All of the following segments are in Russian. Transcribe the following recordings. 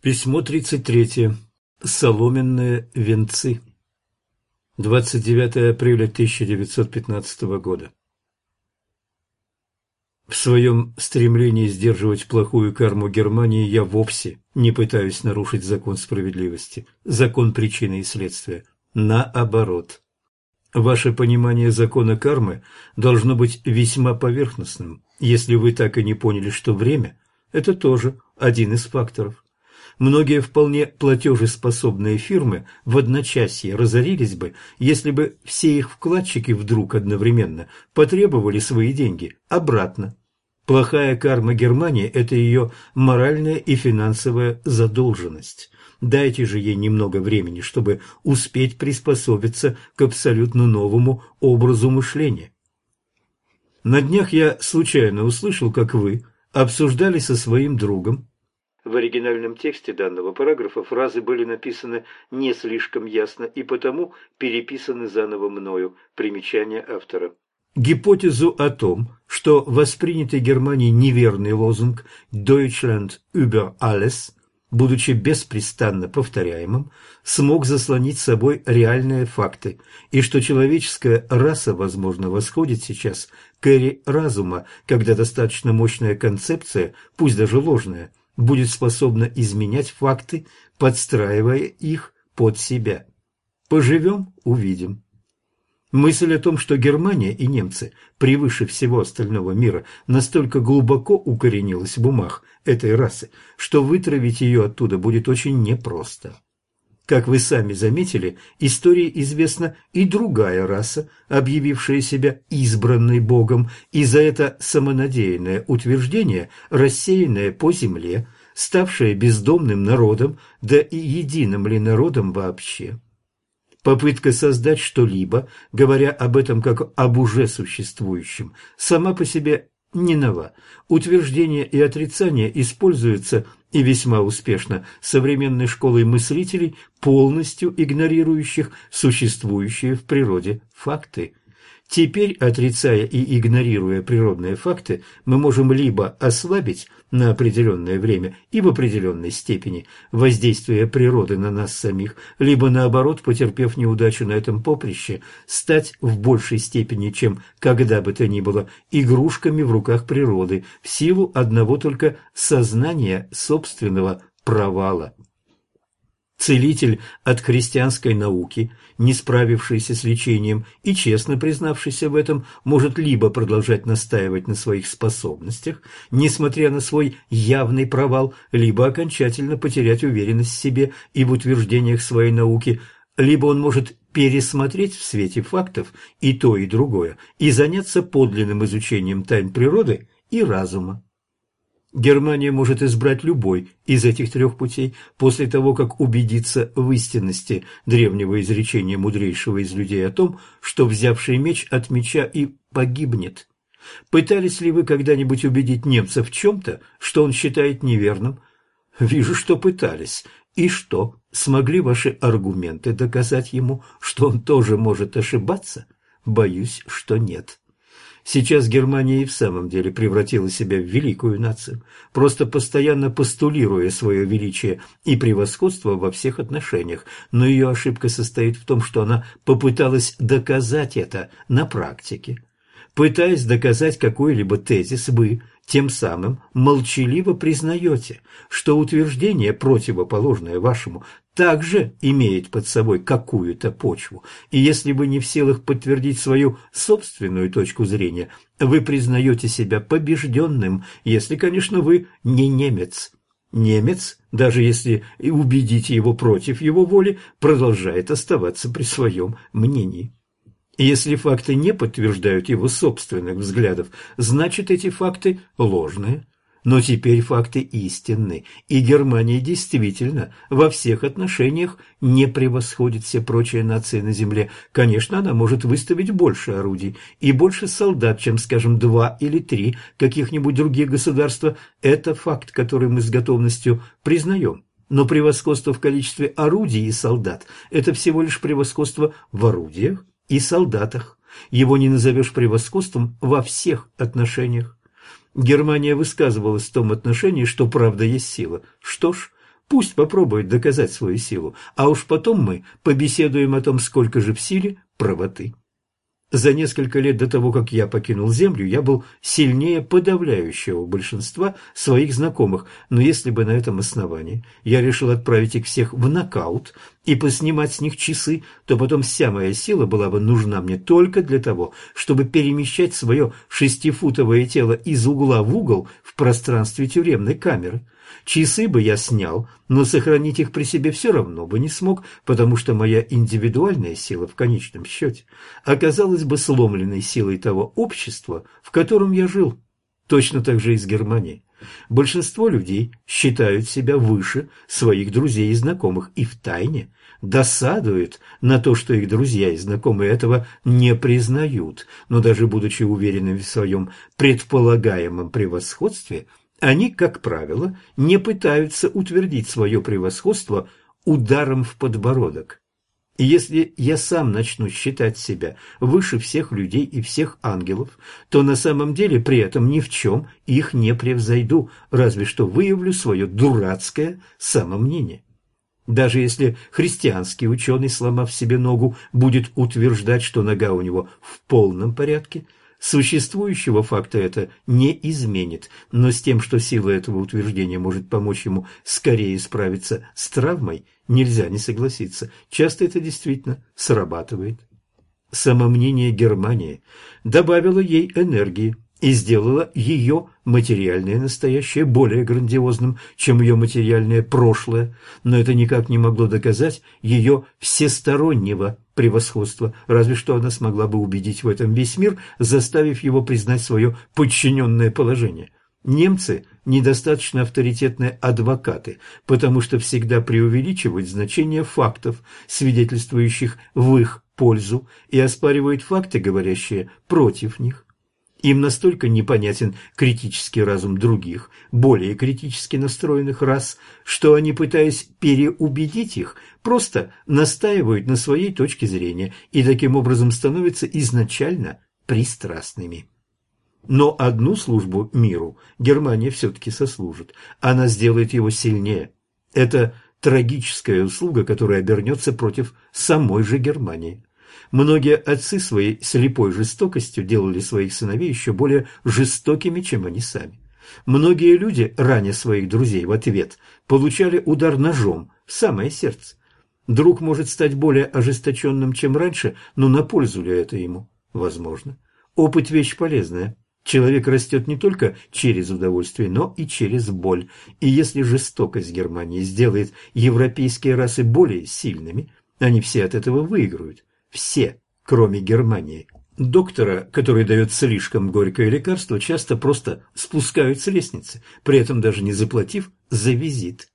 Письмо 33. Соломенные венцы. 29 апреля 1915 года. В своем стремлении сдерживать плохую карму Германии я вовсе не пытаюсь нарушить закон справедливости, закон причины и следствия. Наоборот. Ваше понимание закона кармы должно быть весьма поверхностным, если вы так и не поняли, что время – это тоже один из факторов. Многие вполне платежеспособные фирмы в одночасье разорились бы, если бы все их вкладчики вдруг одновременно потребовали свои деньги обратно. Плохая карма Германии – это ее моральная и финансовая задолженность. Дайте же ей немного времени, чтобы успеть приспособиться к абсолютно новому образу мышления. На днях я случайно услышал, как вы обсуждали со своим другом в оригинальном тексте данного параграфа фразы были написаны не слишком ясно и потому переписаны заново мною. Примечание автора. Гипотезу о том, что воспринятый Германией неверный лозунг «Deutschland über alles» будучи беспрестанно повторяемым, смог заслонить собой реальные факты, и что человеческая раса, возможно, восходит сейчас к эре разума, когда достаточно мощная концепция, пусть даже ложная, будет способна изменять факты, подстраивая их под себя. Поживем – увидим. Мысль о том, что Германия и немцы превыше всего остального мира настолько глубоко укоренилась в умах этой расы, что вытравить ее оттуда будет очень непросто. Как вы сами заметили, истории известна и другая раса, объявившая себя избранной Богом, и за это самонадеянное утверждение, рассеянное по земле, ставшее бездомным народом, да и единым ли народом вообще. Попытка создать что-либо, говоря об этом как об уже существующем, сама по себе не нова. Утверждение и отрицание используются и весьма успешно современной школой мыслителей, полностью игнорирующих существующие в природе факты. Теперь, отрицая и игнорируя природные факты, мы можем либо ослабить на определенное время и в определенной степени воздействие природы на нас самих, либо наоборот, потерпев неудачу на этом поприще, стать в большей степени, чем когда бы то ни было, игрушками в руках природы в силу одного только сознания собственного провала. Целитель от христианской науки, не справившийся с лечением и честно признавшийся в этом, может либо продолжать настаивать на своих способностях, несмотря на свой явный провал, либо окончательно потерять уверенность в себе и в утверждениях своей науки, либо он может пересмотреть в свете фактов и то, и другое, и заняться подлинным изучением тайн природы и разума. Германия может избрать любой из этих трех путей после того, как убедиться в истинности древнего изречения мудрейшего из людей о том, что взявший меч от меча и погибнет. Пытались ли вы когда-нибудь убедить немца в чем-то, что он считает неверным? Вижу, что пытались. И что, смогли ваши аргументы доказать ему, что он тоже может ошибаться? Боюсь, что нет. Сейчас Германия и в самом деле превратила себя в великую нацию, просто постоянно постулируя свое величие и превосходство во всех отношениях, но ее ошибка состоит в том, что она попыталась доказать это на практике. Пытаясь доказать какой-либо тезис, вы тем самым молчаливо признаете, что утверждение, противоположное вашему, также имеет под собой какую-то почву, и если вы не в силах подтвердить свою собственную точку зрения, вы признаете себя побежденным, если, конечно, вы не немец. Немец, даже если убедите его против его воли, продолжает оставаться при своем мнении. Если факты не подтверждают его собственных взглядов, значит эти факты ложные. Но теперь факты истинны, и Германия действительно во всех отношениях не превосходит все прочие нации на земле. Конечно, она может выставить больше орудий и больше солдат, чем, скажем, два или три каких-нибудь других государства. Это факт, который мы с готовностью признаем. Но превосходство в количестве орудий и солдат – это всего лишь превосходство в орудиях и солдатах. Его не назовешь превосходством во всех отношениях. Германия высказывалась в том отношении, что правда есть сила. Что ж, Пусть попробует доказать свою силу, а уж потом мы побеседуем о том, сколько же в силе правоты. За несколько лет до того, как я покинул Землю, я был сильнее подавляющего большинства своих знакомых, но если бы на этом основании я решил отправить их всех в нокаут и поснимать с них часы, то потом вся моя сила была бы нужна мне только для того, чтобы перемещать свое шестифутовое тело из угла в угол в пространстве тюремной камеры. Часы бы я снял, но сохранить их при себе все равно бы не смог, потому что моя индивидуальная сила в конечном счете оказалась бы сломленной силой того общества, в котором я жил. Точно так же и с Германией. Большинство людей считают себя выше своих друзей и знакомых и втайне досадуют на то, что их друзья и знакомые этого не признают, но даже будучи уверенными в своем предполагаемом превосходстве, они, как правило, не пытаются утвердить свое превосходство ударом в подбородок. И если я сам начну считать себя выше всех людей и всех ангелов, то на самом деле при этом ни в чем их не превзойду, разве что выявлю свое дурацкое самомнение. Даже если христианский ученый, сломав себе ногу, будет утверждать, что нога у него в полном порядке – Существующего факта это не изменит, но с тем, что сила этого утверждения может помочь ему скорее справиться с травмой, нельзя не согласиться. Часто это действительно срабатывает. Самомнение Германии добавило ей энергии и сделало ее материальное настоящее более грандиозным, чем ее материальное прошлое, но это никак не могло доказать ее всестороннего превосходства, разве что она смогла бы убедить в этом весь мир, заставив его признать свое подчиненное положение. Немцы – недостаточно авторитетные адвокаты, потому что всегда преувеличивают значение фактов, свидетельствующих в их пользу, и оспаривают факты, говорящие против них. Им настолько непонятен критический разум других, более критически настроенных рас, что они, пытаясь переубедить их, просто настаивают на своей точке зрения и таким образом становятся изначально пристрастными. Но одну службу миру Германия все-таки сослужит. Она сделает его сильнее. Это трагическая услуга, которая обернется против самой же Германии. Многие отцы своей слепой жестокостью делали своих сыновей еще более жестокими, чем они сами. Многие люди, раня своих друзей в ответ, получали удар ножом в самое сердце. Друг может стать более ожесточенным, чем раньше, но на пользу ли это ему? Возможно. Опыт – вещь полезная. Человек растет не только через удовольствие, но и через боль. И если жестокость Германии сделает европейские расы более сильными, они все от этого выиграют. Все, кроме Германии. Доктора, который дает слишком горькое лекарство, часто просто спускают с лестницы, при этом даже не заплатив за визит.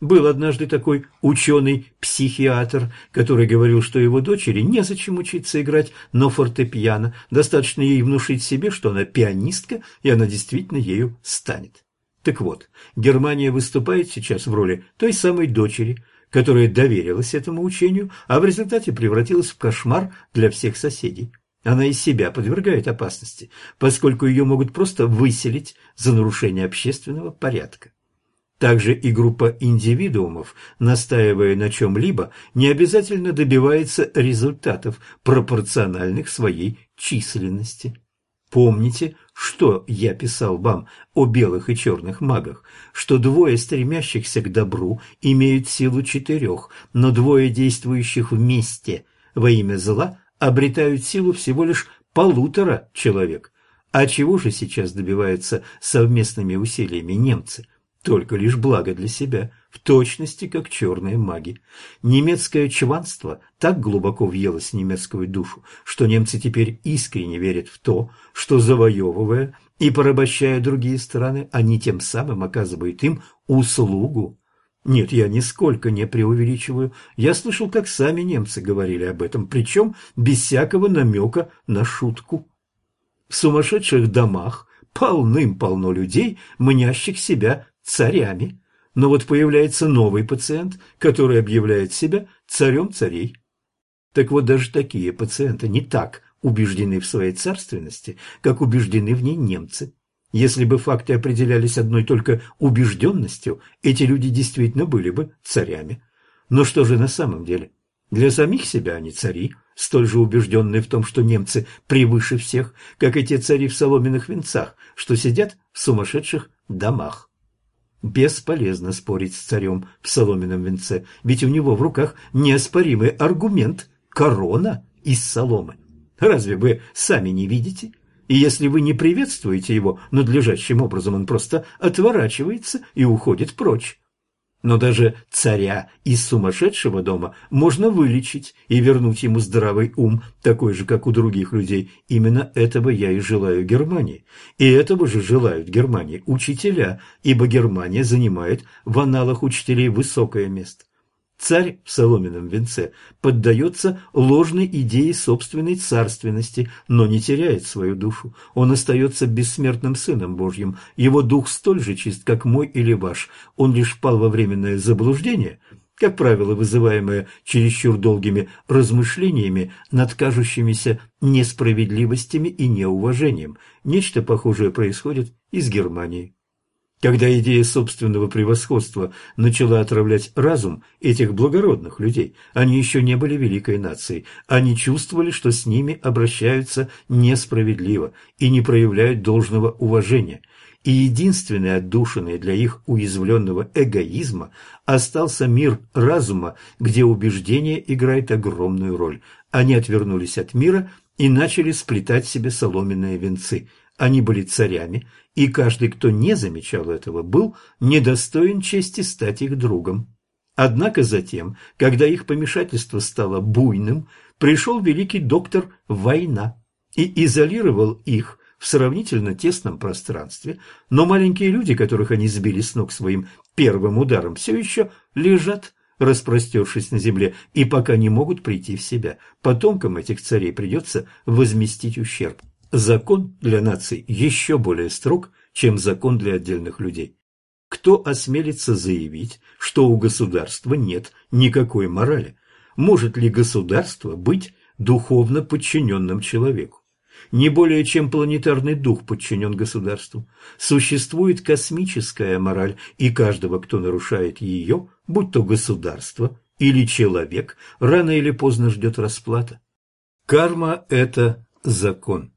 Был однажды такой ученый-психиатр, который говорил, что его дочери незачем учиться играть на фортепиано, достаточно ей внушить себе, что она пианистка, и она действительно ею станет. Так вот, Германия выступает сейчас в роли той самой дочери, которая доверилась этому учению, а в результате превратилась в кошмар для всех соседей. Она и себя подвергает опасности, поскольку ее могут просто выселить за нарушение общественного порядка. Также и группа индивидуумов, настаивая на чем-либо, не обязательно добивается результатов, пропорциональных своей численности. Помните, что я писал вам о белых и черных магах, что двое стремящихся к добру имеют силу четырех, но двое действующих вместе во имя зла обретают силу всего лишь полутора человек. А чего же сейчас добиваются совместными усилиями немцы? Только лишь благо для себя – в точности, как черные маги. Немецкое чванство так глубоко въелось в немецкую душу, что немцы теперь искренне верят в то, что, завоевывая и порабощая другие страны, они тем самым оказывают им услугу. Нет, я нисколько не преувеличиваю. Я слышал, как сами немцы говорили об этом, причем без всякого намека на шутку. В сумасшедших домах полным-полно людей, мнящих себя царями но вот появляется новый пациент, который объявляет себя царем царей. Так вот, даже такие пациенты не так убеждены в своей царственности, как убеждены в ней немцы. Если бы факты определялись одной только убежденностью, эти люди действительно были бы царями. Но что же на самом деле? Для самих себя они цари, столь же убежденные в том, что немцы превыше всех, как и те цари в соломенных венцах, что сидят в сумасшедших домах. Бесполезно спорить с царем в соломенном венце, ведь у него в руках неоспоримый аргумент – корона из соломы. Разве вы сами не видите? И если вы не приветствуете его надлежащим образом, он просто отворачивается и уходит прочь. Но даже царя из сумасшедшего дома можно вылечить и вернуть ему здравый ум, такой же, как у других людей. Именно этого я и желаю Германии. И этого же желают Германии учителя, ибо Германия занимает в аналах учителей высокое место. Царь в соломенном венце поддается ложной идее собственной царственности, но не теряет свою душу. Он остается бессмертным Сыном Божьим. Его дух столь же чист, как мой или ваш. Он лишь пал во временное заблуждение, как правило, вызываемое чересчур долгими размышлениями над кажущимися несправедливостями и неуважением. Нечто похожее происходит и с Германией. Когда идея собственного превосходства начала отравлять разум этих благородных людей, они еще не были великой нацией, они чувствовали, что с ними обращаются несправедливо и не проявляют должного уважения. И единственной отдушиной для их уязвленного эгоизма остался мир разума, где убеждение играет огромную роль. Они отвернулись от мира и начали сплетать себе соломенные венцы. Они были царями, и каждый, кто не замечал этого, был недостоин чести стать их другом. Однако затем, когда их помешательство стало буйным, пришел великий доктор Война и изолировал их в сравнительно тесном пространстве, но маленькие люди, которых они сбили с ног своим первым ударом, все еще лежат, распростершись на земле, и пока не могут прийти в себя. Потомкам этих царей придется возместить ущерб. Закон для наций еще более строг, чем закон для отдельных людей. Кто осмелится заявить, что у государства нет никакой морали? Может ли государство быть духовно подчиненным человеку? Не более чем планетарный дух подчинен государству. Существует космическая мораль, и каждого, кто нарушает ее, будь то государство или человек, рано или поздно ждет расплата. Карма – это закон.